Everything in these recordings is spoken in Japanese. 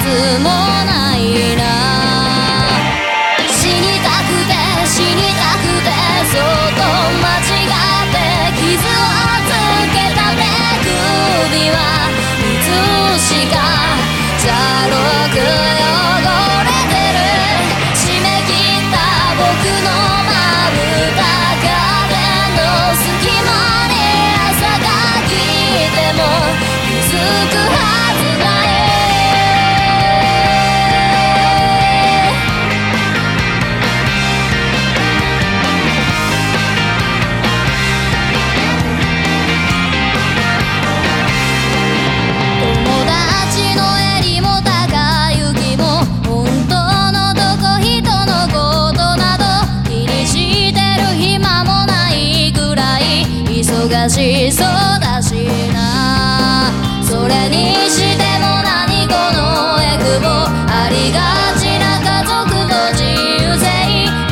ずものしそうだしな。それにしても何このエクボありがちな家族の自由性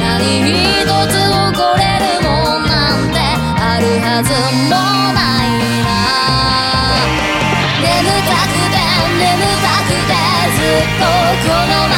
何一つ怒れるもんなんてあるはずもないな。眠たくて眠たくてずっとこのまま